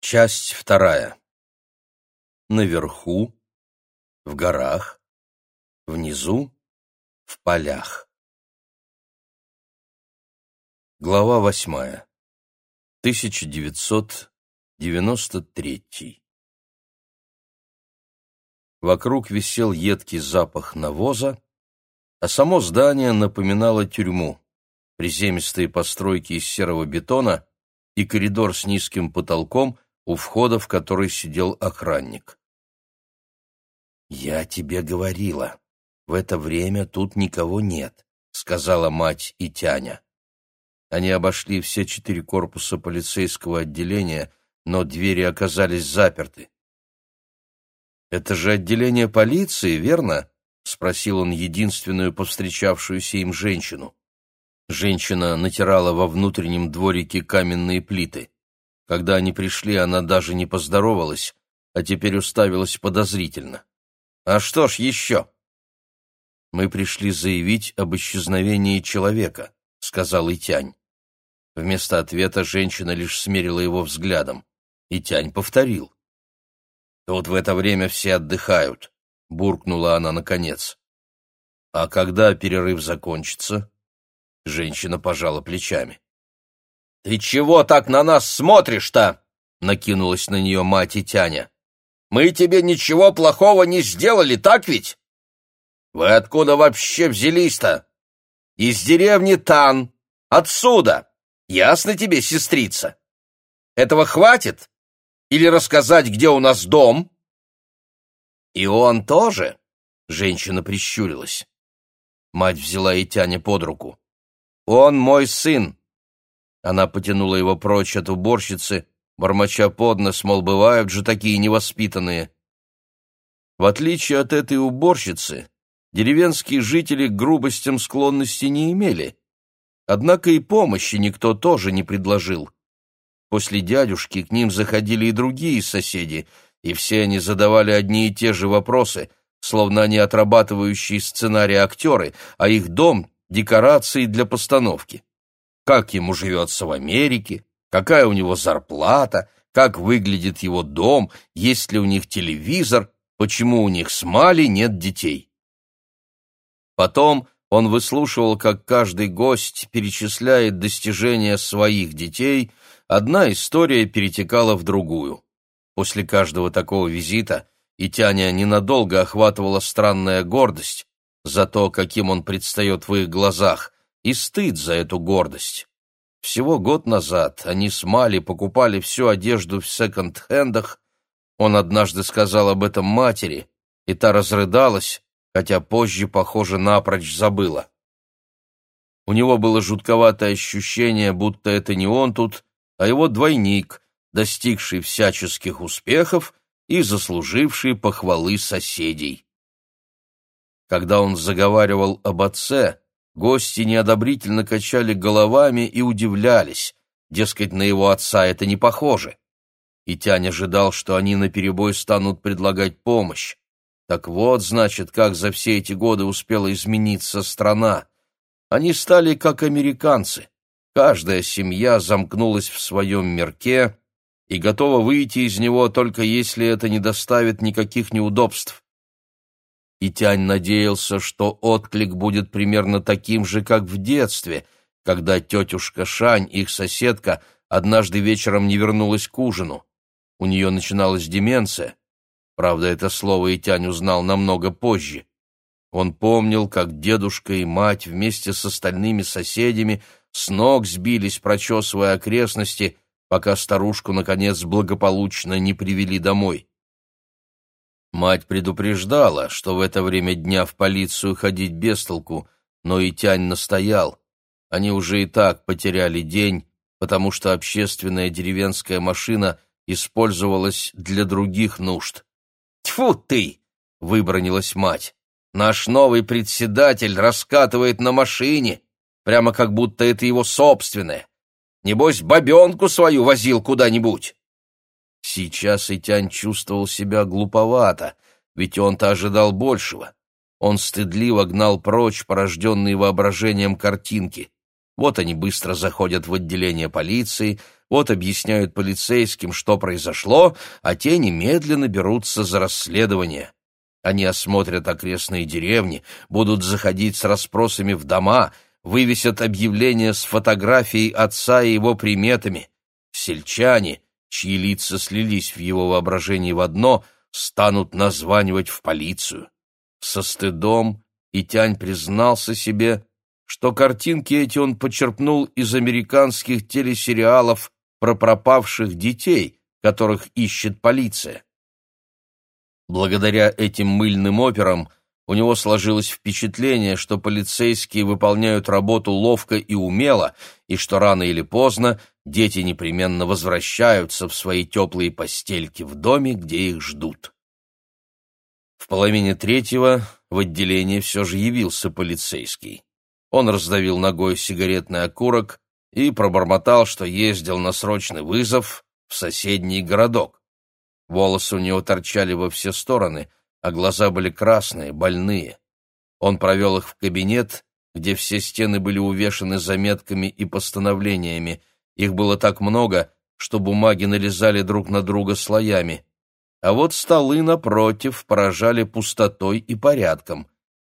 Часть вторая. Наверху, в горах, внизу, в полях. Глава восьмая. 1993. Вокруг висел едкий запах навоза, а само здание напоминало тюрьму. Приземистые постройки из серого бетона и коридор с низким потолком — у входа в который сидел охранник. «Я тебе говорила, в это время тут никого нет», — сказала мать и Тяня. Они обошли все четыре корпуса полицейского отделения, но двери оказались заперты. «Это же отделение полиции, верно?» — спросил он единственную повстречавшуюся им женщину. Женщина натирала во внутреннем дворике каменные плиты. Когда они пришли, она даже не поздоровалась, а теперь уставилась подозрительно. «А что ж еще?» «Мы пришли заявить об исчезновении человека», — сказал Итянь. Вместо ответа женщина лишь смерила его взглядом. Итянь повторил. «Тут в это время все отдыхают», — буркнула она наконец. «А когда перерыв закончится?» Женщина пожала плечами. «Ты чего так на нас смотришь-то?» — накинулась на нее мать и Тяня. «Мы тебе ничего плохого не сделали, так ведь? Вы откуда вообще взялись-то? Из деревни Тан. Отсюда. Ясно тебе, сестрица? Этого хватит? Или рассказать, где у нас дом?» «И он тоже?» — женщина прищурилась. Мать взяла и Тяня под руку. «Он мой сын. Она потянула его прочь от уборщицы, бормоча под нос, мол, бывают же такие невоспитанные. В отличие от этой уборщицы, деревенские жители к грубостям склонности не имели. Однако и помощи никто тоже не предложил. После дядюшки к ним заходили и другие соседи, и все они задавали одни и те же вопросы, словно они отрабатывающие сценарий актеры, а их дом — декорации для постановки как ему живется в Америке, какая у него зарплата, как выглядит его дом, есть ли у них телевизор, почему у них с Мали нет детей. Потом он выслушивал, как каждый гость перечисляет достижения своих детей, одна история перетекала в другую. После каждого такого визита и Тяня ненадолго охватывала странная гордость за то, каким он предстает в их глазах, и стыд за эту гордость. Всего год назад они с Мали покупали всю одежду в секонд-хендах. Он однажды сказал об этом матери, и та разрыдалась, хотя позже, похоже, напрочь забыла. У него было жутковатое ощущение, будто это не он тут, а его двойник, достигший всяческих успехов и заслуживший похвалы соседей. Когда он заговаривал об отце, Гости неодобрительно качали головами и удивлялись, дескать, на его отца это не похоже. И Тянь ожидал, что они наперебой станут предлагать помощь. Так вот, значит, как за все эти годы успела измениться страна. Они стали как американцы. Каждая семья замкнулась в своем мирке и готова выйти из него только если это не доставит никаких неудобств и Тянь надеялся, что отклик будет примерно таким же, как в детстве, когда тетушка Шань, их соседка, однажды вечером не вернулась к ужину. У нее начиналась деменция. Правда, это слово и Тянь узнал намного позже. Он помнил, как дедушка и мать вместе с остальными соседями с ног сбились, прочесывая окрестности, пока старушку, наконец, благополучно не привели домой. Мать предупреждала, что в это время дня в полицию ходить без толку, но и Тянь настоял. Они уже и так потеряли день, потому что общественная деревенская машина использовалась для других нужд. «Тьфу ты!» — выбронилась мать. «Наш новый председатель раскатывает на машине, прямо как будто это его собственное. Небось, бабенку свою возил куда-нибудь». Сейчас Итянь чувствовал себя глуповато, ведь он-то ожидал большего. Он стыдливо гнал прочь порожденные воображением картинки. Вот они быстро заходят в отделение полиции, вот объясняют полицейским, что произошло, а те немедленно берутся за расследование. Они осмотрят окрестные деревни, будут заходить с расспросами в дома, вывесят объявления с фотографией отца и его приметами. Сельчане, чьи лица слились в его воображении в одно, станут названивать в полицию. Со стыдом Итянь признался себе, что картинки эти он почерпнул из американских телесериалов про пропавших детей, которых ищет полиция. Благодаря этим мыльным операм у него сложилось впечатление, что полицейские выполняют работу ловко и умело, и что рано или поздно дети непременно возвращаются в свои теплые постельки в доме, где их ждут. В половине третьего в отделение все же явился полицейский. Он раздавил ногой сигаретный окурок и пробормотал, что ездил на срочный вызов в соседний городок. Волосы у него торчали во все стороны, а глаза были красные, больные. Он провел их в кабинет, где все стены были увешаны заметками и постановлениями. Их было так много, что бумаги налезали друг на друга слоями. А вот столы напротив поражали пустотой и порядком.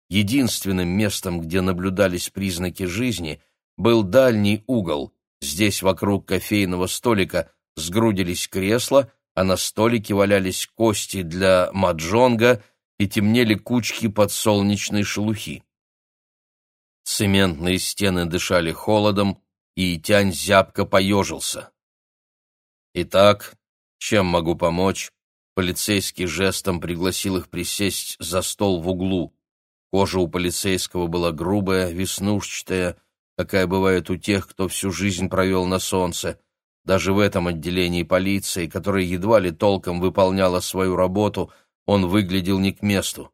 Единственным местом, где наблюдались признаки жизни, был дальний угол. Здесь вокруг кофейного столика сгрудились кресла, а на столике валялись кости для маджонга и темнели кучки подсолнечной шелухи. Цементные стены дышали холодом, и Тянь зябко поежился. «Итак, чем могу помочь?» Полицейский жестом пригласил их присесть за стол в углу. Кожа у полицейского была грубая, веснушчатая, какая бывает у тех, кто всю жизнь провел на солнце. Даже в этом отделении полиции, которое едва ли толком выполняло свою работу, он выглядел не к месту.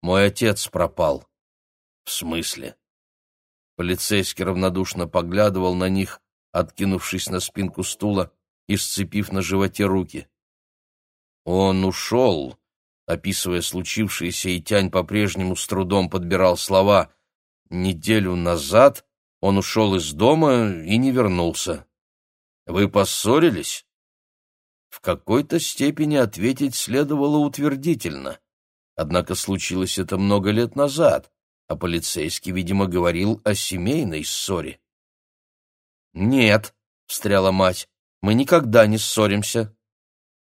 «Мой отец пропал». «В смысле?» Полицейский равнодушно поглядывал на них, откинувшись на спинку стула и сцепив на животе руки. «Он ушел», описывая случившееся, и Тянь по-прежнему с трудом подбирал слова. «Неделю назад он ушел из дома и не вернулся». Вы поссорились? В какой-то степени ответить следовало утвердительно. Однако случилось это много лет назад, а полицейский, видимо, говорил о семейной ссоре. «Нет», — встряла мать, — «мы никогда не ссоримся».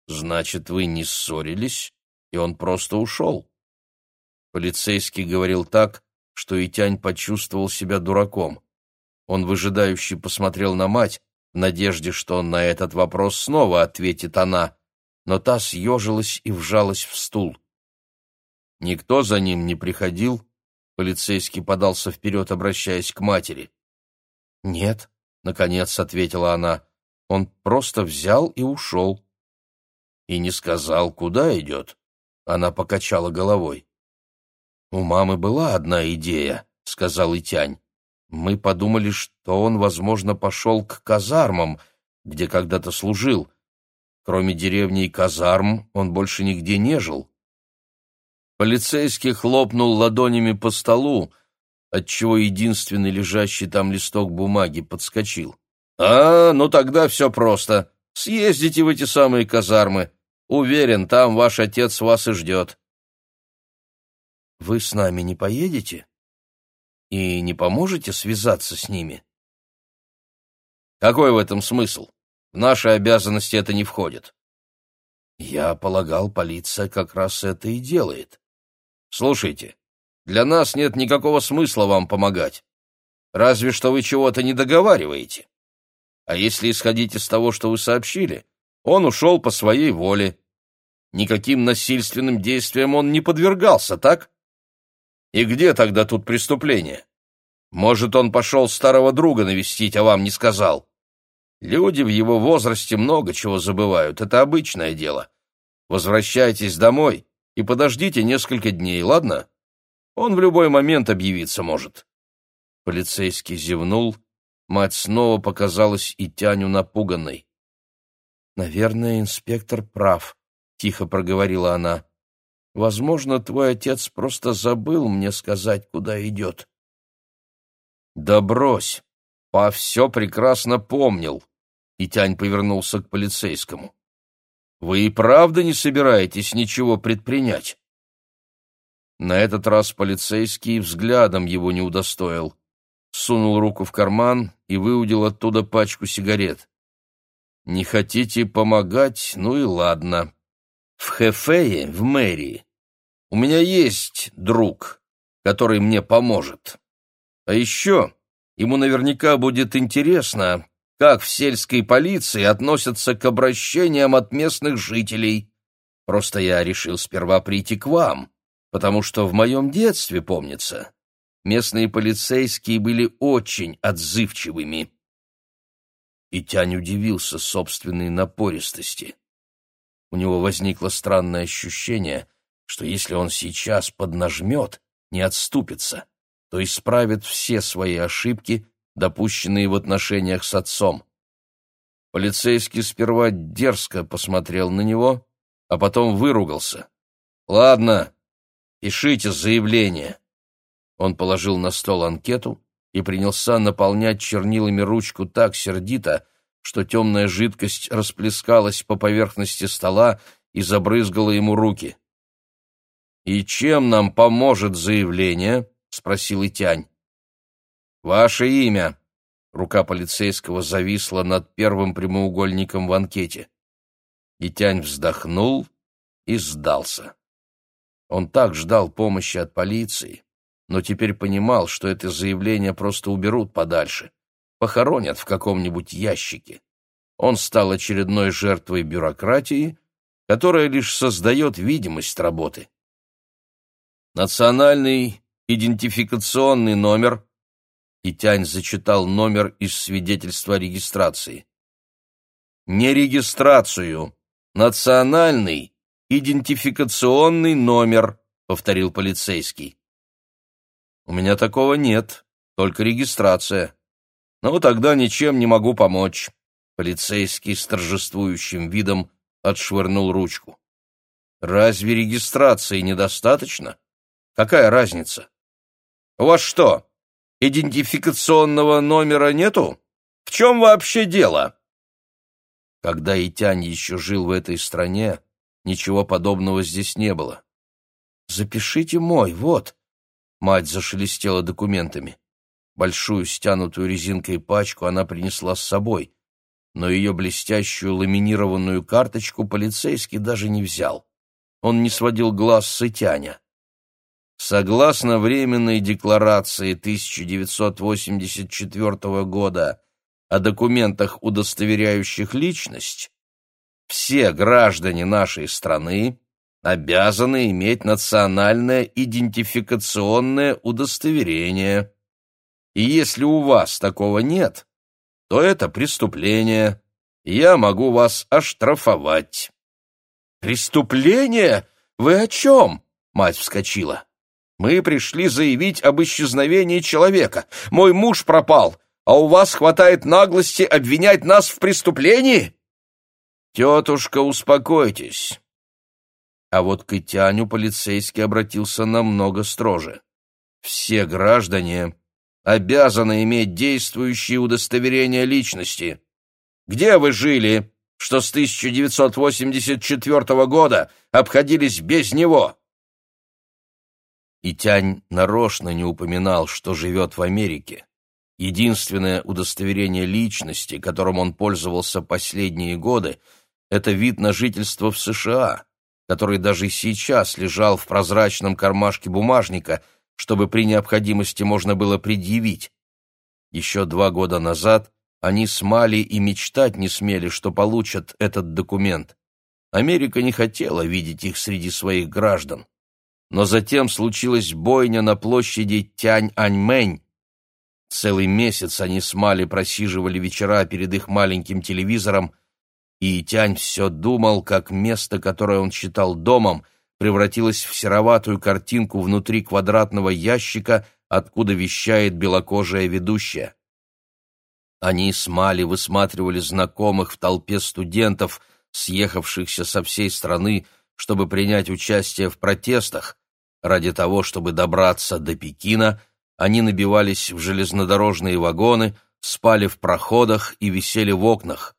«Значит, вы не ссорились, и он просто ушел». Полицейский говорил так, что Итянь почувствовал себя дураком. Он выжидающе посмотрел на мать, надежде, что на этот вопрос снова ответит она, но та съежилась и вжалась в стул. Никто за ним не приходил, полицейский подался вперед, обращаясь к матери. «Нет», — наконец ответила она, — «он просто взял и ушел». И не сказал, куда идет. Она покачала головой. «У мамы была одна идея», — сказал Итянь. Мы подумали, что он, возможно, пошел к казармам, где когда-то служил. Кроме деревни и казарм, он больше нигде не жил. Полицейский хлопнул ладонями по столу, отчего единственный лежащий там листок бумаги подскочил. «А, ну тогда все просто. Съездите в эти самые казармы. Уверен, там ваш отец вас и ждет». «Вы с нами не поедете?» И не поможете связаться с ними? Какой в этом смысл? В наши обязанности это не входит. Я полагал, полиция как раз это и делает. Слушайте, для нас нет никакого смысла вам помогать. Разве что вы чего-то не договариваете. А если исходить из того, что вы сообщили, он ушел по своей воле. Никаким насильственным действиям он не подвергался, так? И где тогда тут преступление? Может, он пошел старого друга навестить, а вам не сказал? Люди в его возрасте много чего забывают, это обычное дело. Возвращайтесь домой и подождите несколько дней, ладно? Он в любой момент объявиться может. Полицейский зевнул, мать снова показалась и Тяню напуганной. «Наверное, инспектор прав», — тихо проговорила она. Возможно, твой отец просто забыл мне сказать, куда идет. Да брось, па все прекрасно помнил. И Тянь повернулся к полицейскому. «Вы и правда не собираетесь ничего предпринять?» На этот раз полицейский взглядом его не удостоил. Сунул руку в карман и выудил оттуда пачку сигарет. «Не хотите помогать? Ну и ладно. В Хефее, в мэрии, у меня есть друг, который мне поможет. А еще ему наверняка будет интересно, как в сельской полиции относятся к обращениям от местных жителей. Просто я решил сперва прийти к вам, потому что в моем детстве, помнится, местные полицейские были очень отзывчивыми. И Тянь удивился собственной напористости. У него возникло странное ощущение, что если он сейчас поднажмет, не отступится, то исправит все свои ошибки, допущенные в отношениях с отцом. Полицейский сперва дерзко посмотрел на него, а потом выругался. «Ладно, пишите заявление». Он положил на стол анкету и принялся наполнять чернилами ручку так сердито, что темная жидкость расплескалась по поверхности стола и забрызгала ему руки. «И чем нам поможет заявление?» — спросил Итянь. «Ваше имя». Рука полицейского зависла над первым прямоугольником в анкете. Итянь вздохнул и сдался. Он так ждал помощи от полиции, но теперь понимал, что это заявление просто уберут подальше похоронят в каком-нибудь ящике. Он стал очередной жертвой бюрократии, которая лишь создает видимость работы. Национальный идентификационный номер и Тянь зачитал номер из свидетельства о регистрации. Не регистрацию, национальный идентификационный номер, повторил полицейский. У меня такого нет, только регистрация. «Ну, тогда ничем не могу помочь». Полицейский с торжествующим видом отшвырнул ручку. «Разве регистрации недостаточно? Какая разница? У вас что, идентификационного номера нету? В чем вообще дело?» Когда Итянь еще жил в этой стране, ничего подобного здесь не было. «Запишите мой, вот». Мать зашелестела документами. Большую стянутую резинкой пачку она принесла с собой, но ее блестящую ламинированную карточку полицейский даже не взял. Он не сводил глаз с Итяня. Согласно Временной декларации 1984 года о документах, удостоверяющих личность, все граждане нашей страны обязаны иметь национальное идентификационное удостоверение. И если у вас такого нет, то это преступление, я могу вас оштрафовать». «Преступление? Вы о чем?» — мать вскочила. «Мы пришли заявить об исчезновении человека. Мой муж пропал, а у вас хватает наглости обвинять нас в преступлении?» «Тетушка, успокойтесь». А вот к Итяню полицейский обратился намного строже. «Все граждане обязана иметь действующее удостоверение личности. Где вы жили, что с 1984 года обходились без него?» И Тянь нарочно не упоминал, что живет в Америке. Единственное удостоверение личности, которым он пользовался последние годы, это вид на жительство в США, который даже сейчас лежал в прозрачном кармашке бумажника – чтобы при необходимости можно было предъявить. Еще два года назад они с Мали и мечтать не смели, что получат этот документ. Америка не хотела видеть их среди своих граждан. Но затем случилась бойня на площади Тянь-Аньмэнь. Целый месяц они с Мали просиживали вечера перед их маленьким телевизором, и Тянь все думал, как место, которое он считал домом — превратилась в сероватую картинку внутри квадратного ящика, откуда вещает белокожая ведущая. Они с Мали высматривали знакомых в толпе студентов, съехавшихся со всей страны, чтобы принять участие в протестах. Ради того, чтобы добраться до Пекина, они набивались в железнодорожные вагоны, спали в проходах и висели в окнах.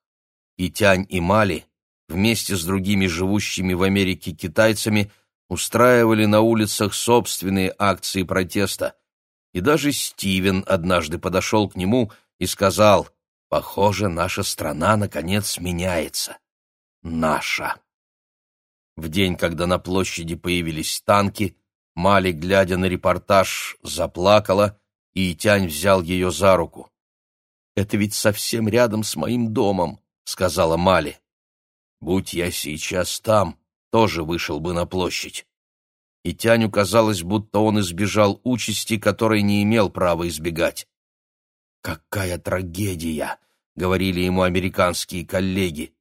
и Тянь и Мали вместе с другими живущими в Америке китайцами устраивали на улицах собственные акции протеста. И даже Стивен однажды подошел к нему и сказал, «Похоже, наша страна наконец меняется. Наша». В день, когда на площади появились танки, Мали, глядя на репортаж, заплакала, и Тянь взял ее за руку. «Это ведь совсем рядом с моим домом», — сказала Мали. «Будь я сейчас там, тоже вышел бы на площадь». И Тяню казалось, будто он избежал участи, которой не имел права избегать. «Какая трагедия!» — говорили ему американские коллеги.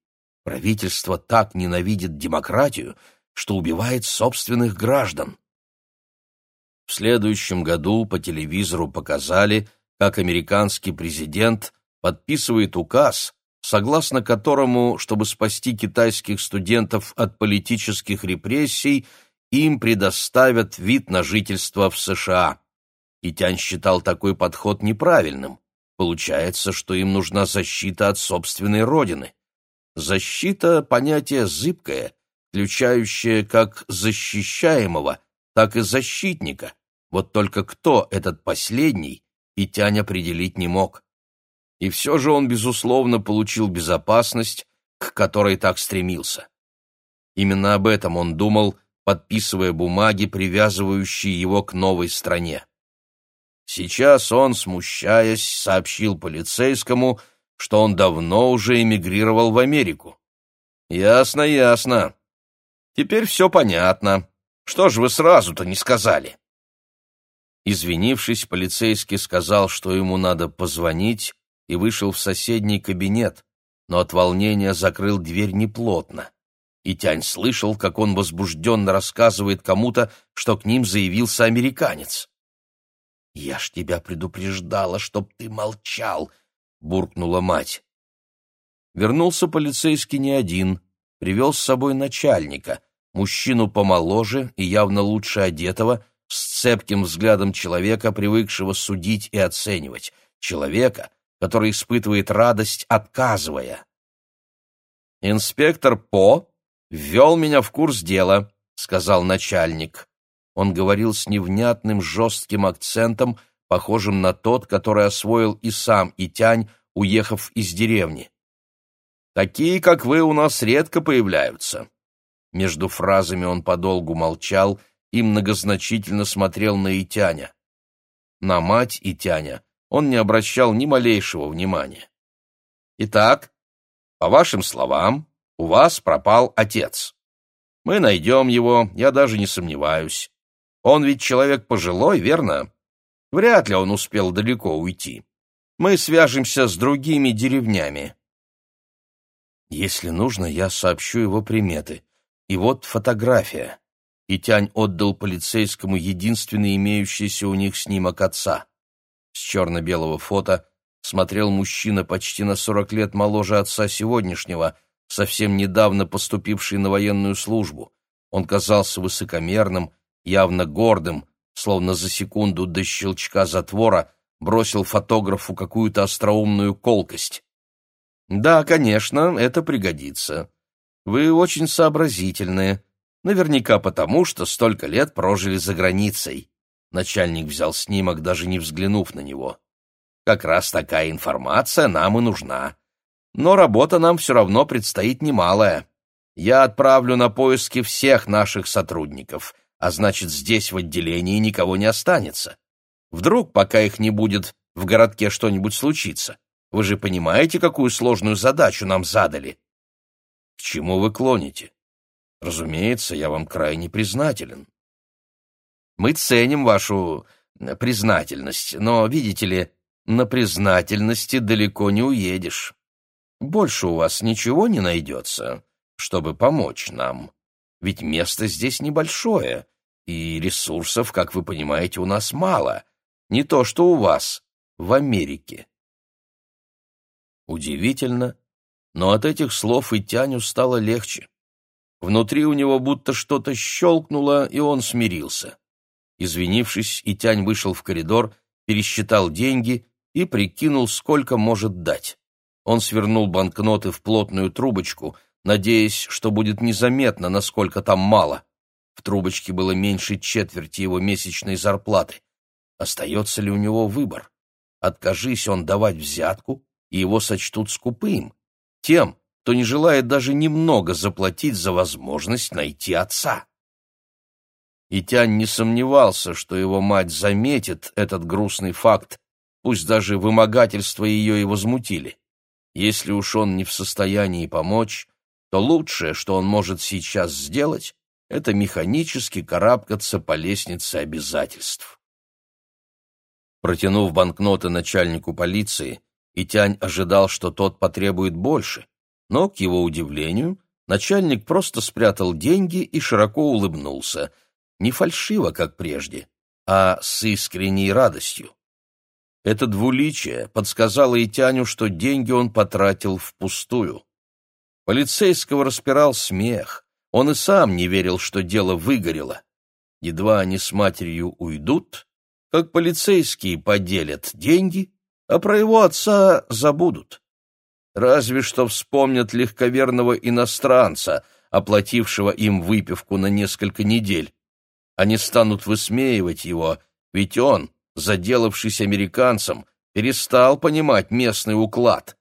«Правительство так ненавидит демократию, что убивает собственных граждан». В следующем году по телевизору показали, как американский президент подписывает указ, согласно которому, чтобы спасти китайских студентов от политических репрессий, им предоставят вид на жительство в США. И Тянь считал такой подход неправильным. Получается, что им нужна защита от собственной родины. Защита — понятие зыбкое, включающее как защищаемого, так и защитника. Вот только кто этот последний, и Тянь определить не мог. И все же он, безусловно, получил безопасность, к которой так стремился. Именно об этом он думал, подписывая бумаги, привязывающие его к новой стране. Сейчас он, смущаясь, сообщил полицейскому, что он давно уже эмигрировал в Америку. «Ясно, ясно. Теперь все понятно. Что ж вы сразу-то не сказали?» Извинившись, полицейский сказал, что ему надо позвонить, и вышел в соседний кабинет, но от волнения закрыл дверь неплотно. И Тянь слышал, как он возбужденно рассказывает кому-то, что к ним заявился американец. «Я ж тебя предупреждала, чтоб ты молчал!» — буркнула мать. Вернулся полицейский не один, привел с собой начальника, мужчину помоложе и явно лучше одетого, с цепким взглядом человека, привыкшего судить и оценивать, человека, который испытывает радость, отказывая. «Инспектор По ввел меня в курс дела», — сказал начальник. Он говорил с невнятным жестким акцентом, похожим на тот, который освоил и сам Итянь, уехав из деревни. «Такие, как вы, у нас редко появляются». Между фразами он подолгу молчал и многозначительно смотрел на Итяня. На мать Итяня он не обращал ни малейшего внимания. «Итак, по вашим словам, у вас пропал отец. Мы найдем его, я даже не сомневаюсь. Он ведь человек пожилой, верно? Вряд ли он успел далеко уйти. Мы свяжемся с другими деревнями. Если нужно, я сообщу его приметы. И вот фотография. И Тянь отдал полицейскому единственный имеющийся у них снимок отца. С черно-белого фото смотрел мужчина почти на сорок лет моложе отца сегодняшнего, совсем недавно поступивший на военную службу. Он казался высокомерным, явно гордым, словно за секунду до щелчка затвора бросил фотографу какую-то остроумную колкость. «Да, конечно, это пригодится. Вы очень сообразительные, наверняка потому, что столько лет прожили за границей». Начальник взял снимок, даже не взглянув на него. «Как раз такая информация нам и нужна. Но работа нам все равно предстоит немалая. Я отправлю на поиски всех наших сотрудников» а значит, здесь в отделении никого не останется. Вдруг, пока их не будет, в городке что-нибудь случится. Вы же понимаете, какую сложную задачу нам задали? К чему вы клоните? Разумеется, я вам крайне признателен. Мы ценим вашу э, признательность, но, видите ли, на признательности далеко не уедешь. Больше у вас ничего не найдется, чтобы помочь нам ведь место здесь небольшое, и ресурсов, как вы понимаете, у нас мало, не то что у вас, в Америке. Удивительно, но от этих слов и Тяню стало легче. Внутри у него будто что-то щелкнуло, и он смирился. Извинившись, Итянь вышел в коридор, пересчитал деньги и прикинул, сколько может дать. Он свернул банкноты в плотную трубочку, надеясь, что будет незаметно, насколько там мало. В трубочке было меньше четверти его месячной зарплаты. Остается ли у него выбор? Откажись он давать взятку, и его сочтут скупым, тем, кто не желает даже немного заплатить за возможность найти отца. И Тянь не сомневался, что его мать заметит этот грустный факт, пусть даже вымогательства ее и возмутили. Если уж он не в состоянии помочь, то лучшее, что он может сейчас сделать, это механически карабкаться по лестнице обязательств. Протянув банкноты начальнику полиции, Итянь ожидал, что тот потребует больше, но, к его удивлению, начальник просто спрятал деньги и широко улыбнулся, не фальшиво, как прежде, а с искренней радостью. Это двуличие подсказало Итяню, что деньги он потратил впустую. Полицейского распирал смех, он и сам не верил, что дело выгорело. Едва они с матерью уйдут, как полицейские поделят деньги, а про его отца забудут. Разве что вспомнят легковерного иностранца, оплатившего им выпивку на несколько недель. Они станут высмеивать его, ведь он, заделавшись американцем, перестал понимать местный уклад.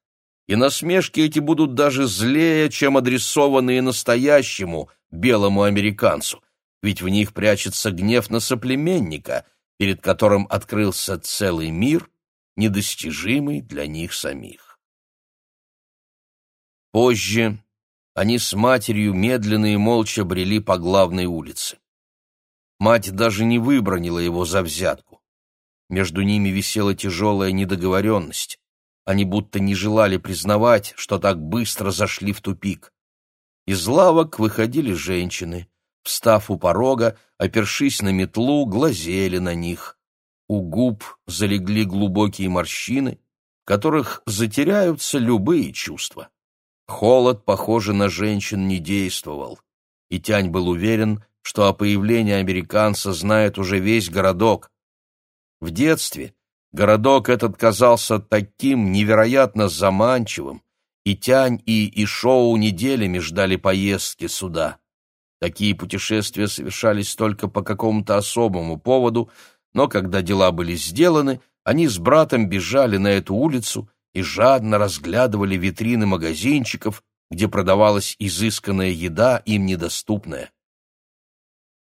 И насмешки эти будут даже злее, чем адресованные настоящему белому американцу, ведь в них прячется гнев на соплеменника, перед которым открылся целый мир, недостижимый для них самих. Позже они с матерью медленно и молча брели по главной улице. Мать даже не выбронила его за взятку. Между ними висела тяжелая недоговоренность. Они будто не желали признавать, что так быстро зашли в тупик. Из лавок выходили женщины. Встав у порога, опершись на метлу, глазели на них. У губ залегли глубокие морщины, которых затеряются любые чувства. Холод, похоже, на женщин не действовал, и Тянь был уверен, что о появлении американца знает уже весь городок. В детстве городок этот казался таким невероятно заманчивым, и Тянь и Ишоу неделями ждали поездки сюда. Такие путешествия совершались только по какому-то особому поводу, но когда дела были сделаны, они с братом бежали на эту улицу и жадно разглядывали витрины магазинчиков, где продавалась изысканная еда, им недоступная.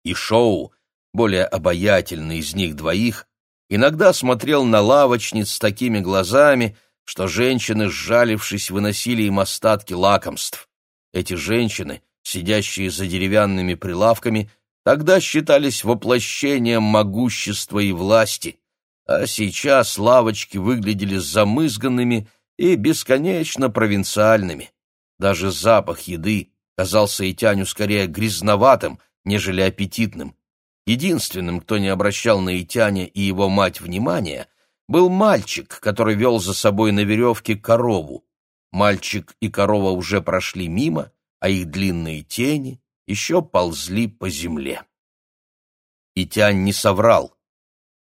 И Шоу, более обаятельный из них двоих, иногда смотрел на лавочниц с такими глазами, что женщины, сжалившись, выносили им остатки лакомств. Эти женщины, сидящие за деревянными прилавками, тогда считались воплощением могущества и власти, а сейчас лавочки выглядели замызганными и бесконечно провинциальными. Даже запах еды казался Итяню скорее грязноватым, нежели аппетитным. Единственным, кто не обращал на Итяня и его мать внимания, был мальчик, который вел за собой на веревке корову. Мальчик и корова уже прошли мимо, а их длинные тени еще ползли по земле. Итянь не соврал.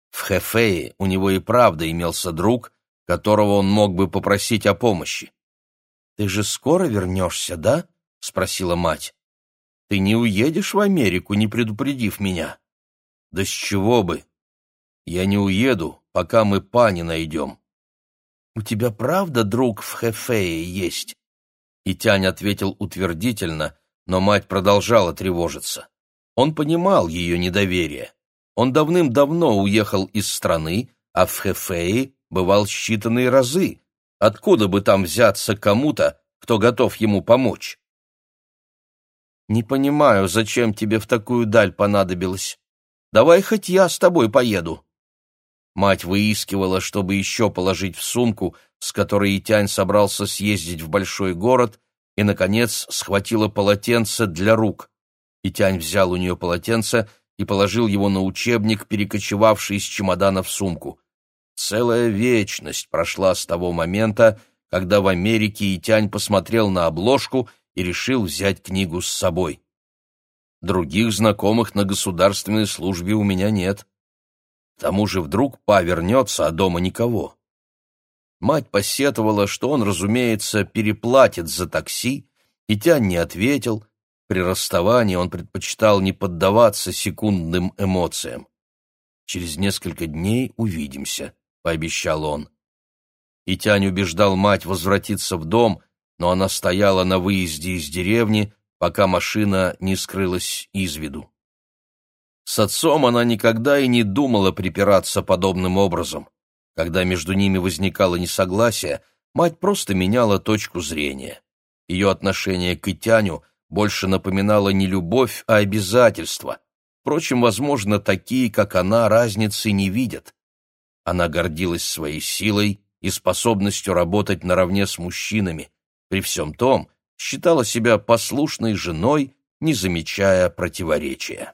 В Хефее у него и правда имелся друг, которого он мог бы попросить о помощи. «Ты же скоро вернешься, да?» — спросила мать. «Ты не уедешь в Америку, не предупредив меня?» «Да с чего бы? Я не уеду, пока мы пани найдем». «У тебя правда друг в Хефее есть?» И Тянь ответил утвердительно, но мать продолжала тревожиться. Он понимал ее недоверие. Он давным-давно уехал из страны, а в Хефее бывал считанные разы. Откуда бы там взяться кому-то, кто готов ему помочь? «Не понимаю, зачем тебе в такую даль понадобилось. Давай хоть я с тобой поеду». Мать выискивала, чтобы еще положить в сумку, с которой Итянь собрался съездить в большой город, и, наконец, схватила полотенце для рук. Итянь взял у нее полотенце и положил его на учебник, перекочевавший из чемодана в сумку. Целая вечность прошла с того момента, когда в Америке Итянь посмотрел на обложку и решил взять книгу с собой. Других знакомых на государственной службе у меня нет. К тому же вдруг Па вернется, а дома никого. Мать посетовала, что он, разумеется, переплатит за такси, и Тянь не ответил. При расставании он предпочитал не поддаваться секундным эмоциям. «Через несколько дней увидимся», — пообещал он. И Тянь убеждал мать возвратиться в дом, но она стояла на выезде из деревни, пока машина не скрылась из виду. С отцом она никогда и не думала припираться подобным образом. Когда между ними возникало несогласие, мать просто меняла точку зрения. Ее отношение к Итяню больше напоминало не любовь, а обязательство. Впрочем, возможно, такие, как она, разницы не видят. Она гордилась своей силой и способностью работать наравне с мужчинами. При всем том, считала себя послушной женой, не замечая противоречия.